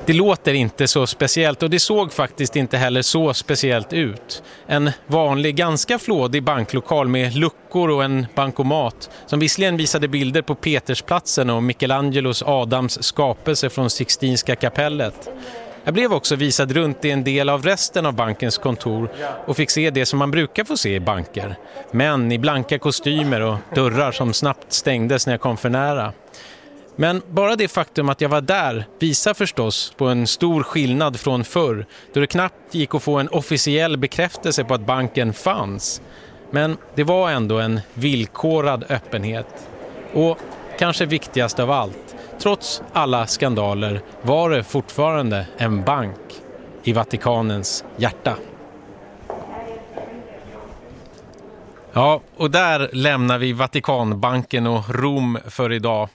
Det låter inte så speciellt och det såg faktiskt inte heller så speciellt ut. En vanlig, ganska flådig banklokal med luckor och en bankomat som visserligen visade bilder på Petersplatsen och Michelangelos Adams skapelse från Sixtinska kapellet. Jag blev också visad runt i en del av resten av bankens kontor och fick se det som man brukar få se i banker. Män i blanka kostymer och dörrar som snabbt stängdes när jag kom för nära. Men bara det faktum att jag var där visar förstås på en stor skillnad från förr då det knappt gick att få en officiell bekräftelse på att banken fanns. Men det var ändå en villkorad öppenhet. Och kanske viktigast av allt, trots alla skandaler var det fortfarande en bank i Vatikanens hjärta. Ja, och där lämnar vi Vatikanbanken och Rom för idag.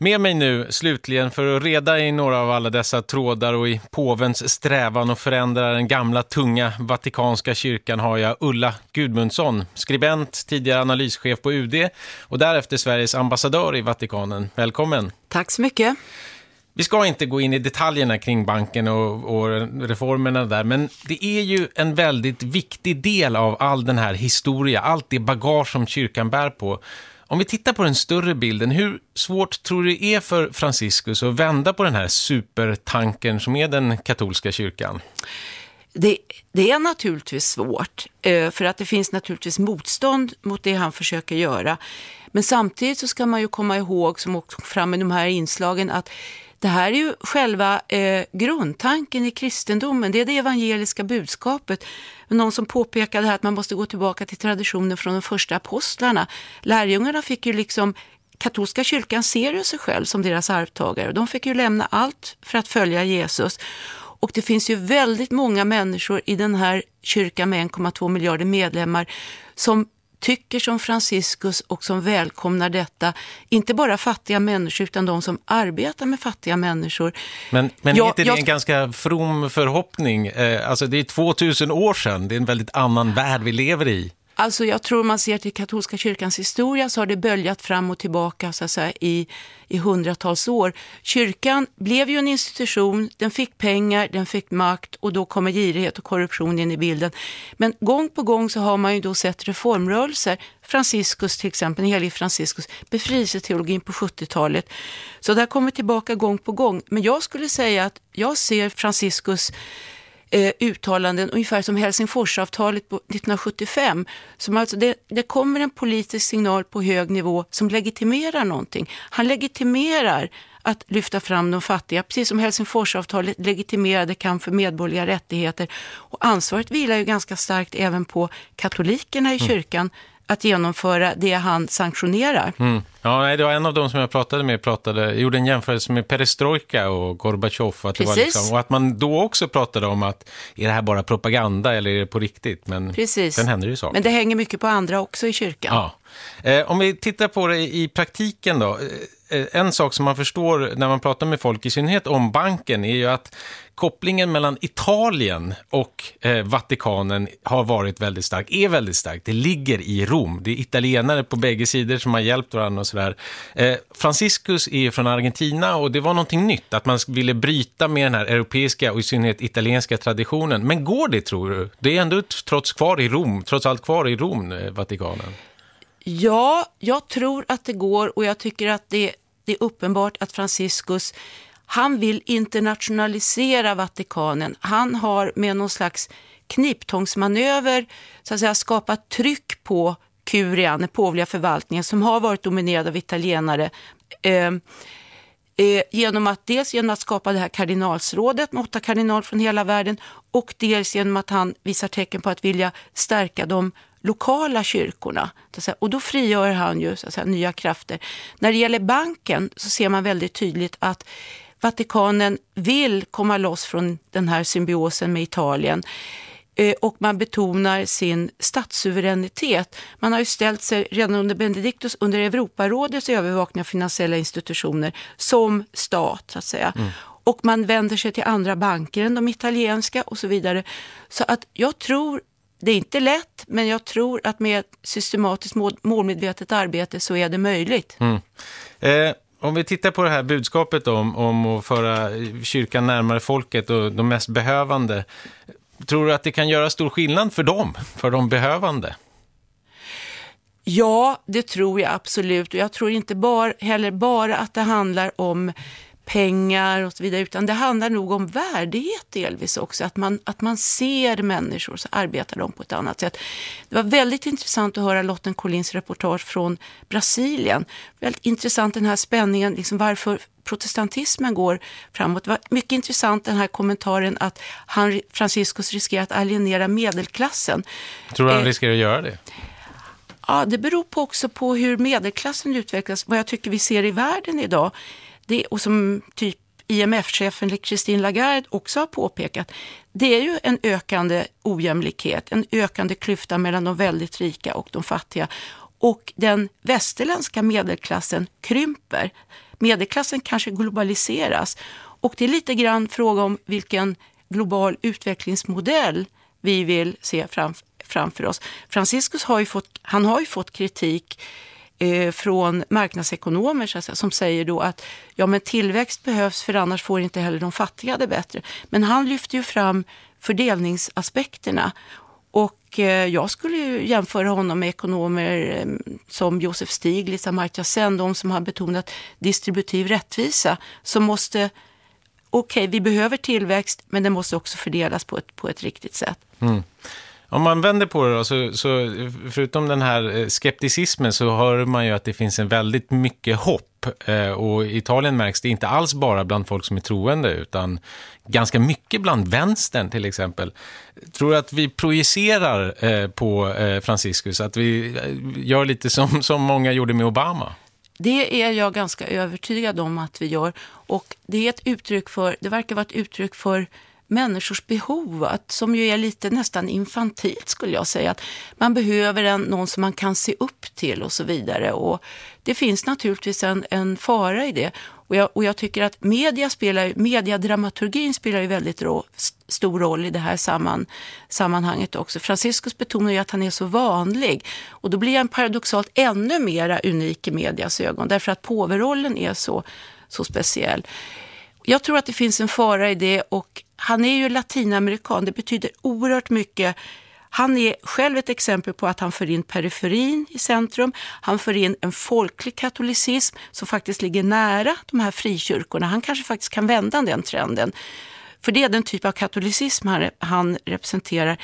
Med mig nu slutligen för att reda i några av alla dessa trådar och i påvens strävan att förändra den gamla tunga vatikanska kyrkan har jag Ulla Gudmundsson, skribent, tidigare analyschef på UD och därefter Sveriges ambassadör i Vatikanen. Välkommen! Tack så mycket! Vi ska inte gå in i detaljerna kring banken och, och reformerna där, men det är ju en väldigt viktig del av all den här historia, allt det bagage som kyrkan bär på. Om vi tittar på den större bilden, hur svårt tror du det är för Franciscus att vända på den här supertanken som är den katolska kyrkan? Det, det är naturligtvis svårt, eh, för att det finns naturligtvis motstånd mot det han försöker göra. Men samtidigt så ska man ju komma ihåg, som också fram med de här inslagen, att det här är ju själva eh, grundtanken i kristendomen, det är det evangeliska budskapet. Någon som påpekade här att man måste gå tillbaka till traditionen från de första apostlarna. Lärjungarna fick ju liksom katolska kyrkan ser ju sig själv som deras arvtagare. De fick ju lämna allt för att följa Jesus. Och det finns ju väldigt många människor i den här kyrkan med 1,2 miljarder medlemmar som tycker som Franciscus och som välkomnar detta. Inte bara fattiga människor utan de som arbetar med fattiga människor. Men, men Jag- är inte det jag- en ganska from förhoppning? Eh, alltså det är 2000 år sedan, det är en väldigt annan värld vi lever i. Alltså jag tror man ser till katolska kyrkans historia så har det böljat fram och tillbaka så att säga, i, i hundratals år. Kyrkan blev ju en institution, den fick pengar, den fick makt och då kommer girighet och korruption in i bilden. Men gång på gång så har man ju då sett reformrörelser, Franciscus till exempel, den helige Franciscus, befrielseteologin på 70-talet. Så det här kommer tillbaka gång på gång. Men jag skulle säga att jag ser Franciscus eh, uttalanden ungefär som Helsingforsavtalet på 1975. Som alltså det, det kommer en politisk signal på hög nivå som legitimerar någonting. Han legitimerar att lyfta fram de fattiga, precis som Helsingforsavtalet legitimerade kamp för medborgerliga rättigheter. Och ansvaret vilar ju ganska starkt även på katolikerna i Mm. kyrkan att genomföra det han sanktionerar. Mm. Ja, det var en av dem som jag pratade med, pratade, gjorde en jämförelse med perestrojka och Gorbachev. Att det var liksom, och att man då också pratade om att är det här bara propaganda eller är det på riktigt? Men Precis. sen händer det ju saker. Men det hänger mycket på andra också i kyrkan. Ja. Eh, om vi tittar på det i praktiken då. Eh, en sak som man förstår när man pratar med folk, i synnerhet om banken, är ju att kopplingen mellan Italien och eh, Vatikanen har varit väldigt stark, är väldigt stark. Det ligger i Rom. Det är italienare på bägge sidor som har hjälpt varandra och sådär. Eh, Franciscus är ju från Argentina och det var någonting nytt, att man ville bryta med den här europeiska och i synnerhet italienska traditionen. Men går det tror du? Det är ändå trots, kvar i Rom, trots allt kvar i Rom, eh, Vatikanen. Ja, jag tror att det går och jag tycker att det, det är uppenbart att Franciscus, han vill internationalisera Vatikanen. Han har med någon slags kniptångsmanöver så att säga, skapat tryck på kurian, den påvliga förvaltningen som har varit dominerad av italienare. Eh, eh, genom att dels genom att skapa det här kardinalsrådet med åtta kardinal från hela världen och dels genom att han visar tecken på att vilja stärka de lokala kyrkorna. Och då frigör han ju säga, nya krafter. När det gäller banken så ser man väldigt tydligt att Vatikanen vill komma loss från den här symbiosen med Italien eh, och man betonar sin statssuveränitet. Man har ju ställt sig redan under Benedictus under Europarådets övervakning av finansiella institutioner som stat så att säga. Mm. Och man vänder sig till andra banker än de italienska och så vidare. Så att jag tror det är inte lätt, men jag tror att med systematiskt målmedvetet arbete så är det möjligt. Mm. Eh, om vi tittar på det här budskapet om, om att föra kyrkan närmare folket och de mest behövande. Tror du att det kan göra stor skillnad för dem, för de behövande? Ja, det tror jag absolut. Och jag tror inte bara, heller bara att det handlar om pengar och så vidare, utan det handlar nog om värdighet delvis också, att man, att man ser människor så arbetar de på ett annat sätt. Det var väldigt intressant att höra Lotten Collins reportage från Brasilien. Väldigt intressant den här spänningen, liksom varför protestantismen går framåt. Det var mycket intressant den här kommentaren att han, Franciscus riskerar att alienera medelklassen. Tror du han eh, riskerar att göra det? Ja, det beror på också på hur medelklassen utvecklas, vad jag tycker vi ser i världen idag det, och som typ IMF-chefen Christine Lagarde också har påpekat, det är ju en ökande ojämlikhet, en ökande klyfta mellan de väldigt rika och de fattiga. Och den västerländska medelklassen krymper. Medelklassen kanske globaliseras. Och det är lite grann fråga om vilken global utvecklingsmodell vi vill se framför oss. Franciscus har ju fått, han har ju fått kritik eh, från marknadsekonomer så säga, som säger då att ja, men tillväxt behövs för annars får inte heller de fattiga det bättre. Men han lyfter ju fram fördelningsaspekterna och eh, jag skulle ju jämföra honom med ekonomer eh, som Josef Stiglitz, Amartya Sen, de som har betonat distributiv rättvisa, som måste okej, okay, vi behöver tillväxt, men den måste också fördelas på ett, på ett riktigt sätt. Mm. Om man vänder på det då, så, så, förutom den här eh, skepticismen så hör man ju att det finns en väldigt mycket hopp. Eh, och i Italien märks det inte alls bara bland folk som är troende utan ganska mycket bland vänstern till exempel. Tror du att vi projicerar eh, på eh, Franciscus, att vi eh, gör lite som, som många gjorde med Obama? Det är jag ganska övertygad om att vi gör. Och det är ett uttryck för, det verkar vara ett uttryck för människors behov, att, som ju är lite nästan infantilt skulle jag säga. Att man behöver en, någon som man kan se upp till och så vidare. Och det finns naturligtvis en, en fara i det. Och jag, och jag tycker att media spelar, mediadramaturgin spelar ju väldigt ro, stor roll i det här samman, sammanhanget också. Franciscus betonar ju att han är så vanlig och då blir han paradoxalt ännu mera unik i medias ögon därför att påverollen är så, så speciell. Jag tror att det finns en fara i det och han är ju latinamerikan, det betyder oerhört mycket. Han är själv ett exempel på att han för in periferin i centrum. Han för in en folklig katolicism som faktiskt ligger nära de här frikyrkorna. Han kanske faktiskt kan vända den trenden. För det är den typ av katolicism han, han representerar.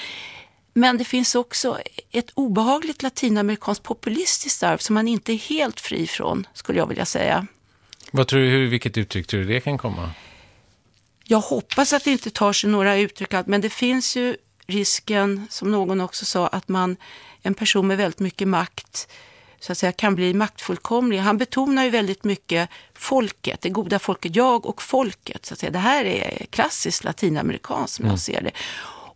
Men det finns också ett obehagligt latinamerikanskt populistiskt arv som man inte är helt fri från, skulle jag vilja säga. Vad tror du, vilket uttryck tror du det kan komma? Jag hoppas att det inte tar sig några uttryck, men det finns ju risken, som någon också sa, att man, en person med väldigt mycket makt så att säga, kan bli maktfullkomlig. Han betonar ju väldigt mycket folket, det goda folket, jag och folket. Så att säga. Det här är klassiskt latinamerikanskt som mm. jag ser det.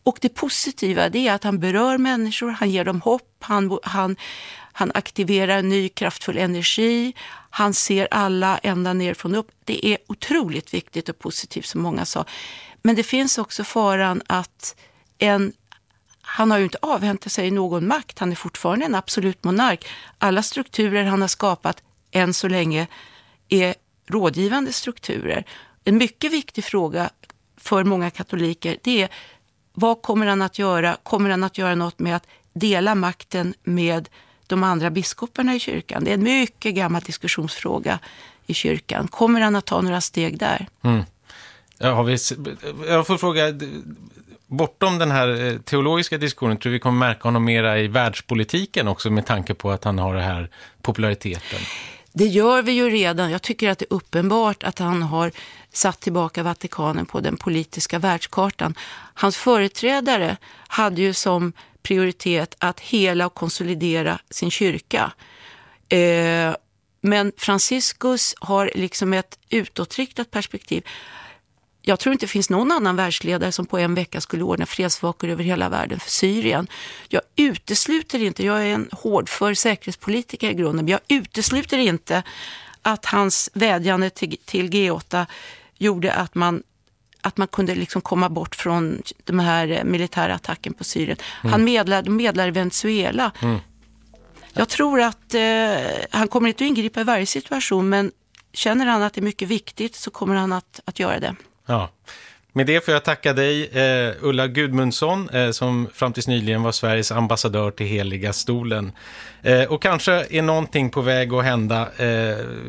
Och det positiva det är att han berör människor, han ger dem hopp, han, han, han aktiverar ny kraftfull energi, han ser alla ända ner från upp. Det är otroligt viktigt och positivt som många sa. Men det finns också faran att en han har ju inte avhänt sig någon makt, han är fortfarande en absolut monark. Alla strukturer han har skapat än så länge är rådgivande strukturer. En mycket viktig fråga för många katoliker det är vad kommer han att göra? Kommer han att göra något med att dela makten med de andra biskoparna i kyrkan? Det är en mycket gammal diskussionsfråga i kyrkan. Kommer han att ta några steg där? Mm. Ja, har vi, jag får fråga, bortom den här eh, teologiska diskussionen tror vi kommer märka honom mera i världspolitiken också med tanke på att han har den här populariteten. Det gör vi ju redan. Jag tycker att det är uppenbart att han har satt tillbaka Vatikanen på den politiska världskartan. Hans företrädare hade ju som prioritet att hela och konsolidera sin kyrka. Eh, men Franciscus har liksom ett utåtriktat perspektiv. Jag tror inte det finns någon annan världsledare som på en vecka skulle ordna fredsvakor över hela världen för Syrien. Jag utesluter inte, jag är en hårdför säkerhetspolitiker i grunden, men jag utesluter inte att hans vädjande till, till G8 gjorde att man att man kunde liksom komma bort från de här militära attacken på Syrien. Mm. Han medlar, medlar Venezuela. Mm. Jag tror att eh, han kommer inte att ingripa i varje situation, men känner han att det är mycket viktigt så kommer han att, att göra det. Ja. Med det får jag tacka dig, eh, Ulla Gudmundsson, eh, som fram tills nyligen var Sveriges ambassadör till Heliga stolen. Eh, och kanske är någonting på väg att hända. Eh,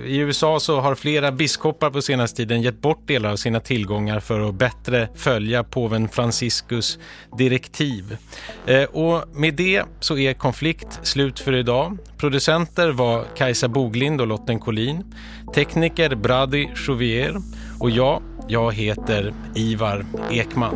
I USA så har flera biskopar på senaste tiden gett bort delar av sina tillgångar för att bättre följa påven Franciscus direktiv. Eh, och med det så är konflikt slut för idag. Producenter var Kajsa Boglind och Lotten Collin. Tekniker Brady Chouvier och jag jag heter Ivar Ekman.